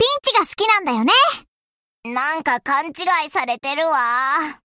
ピンチが好きなんだよね。なんか勘違いされてるわ。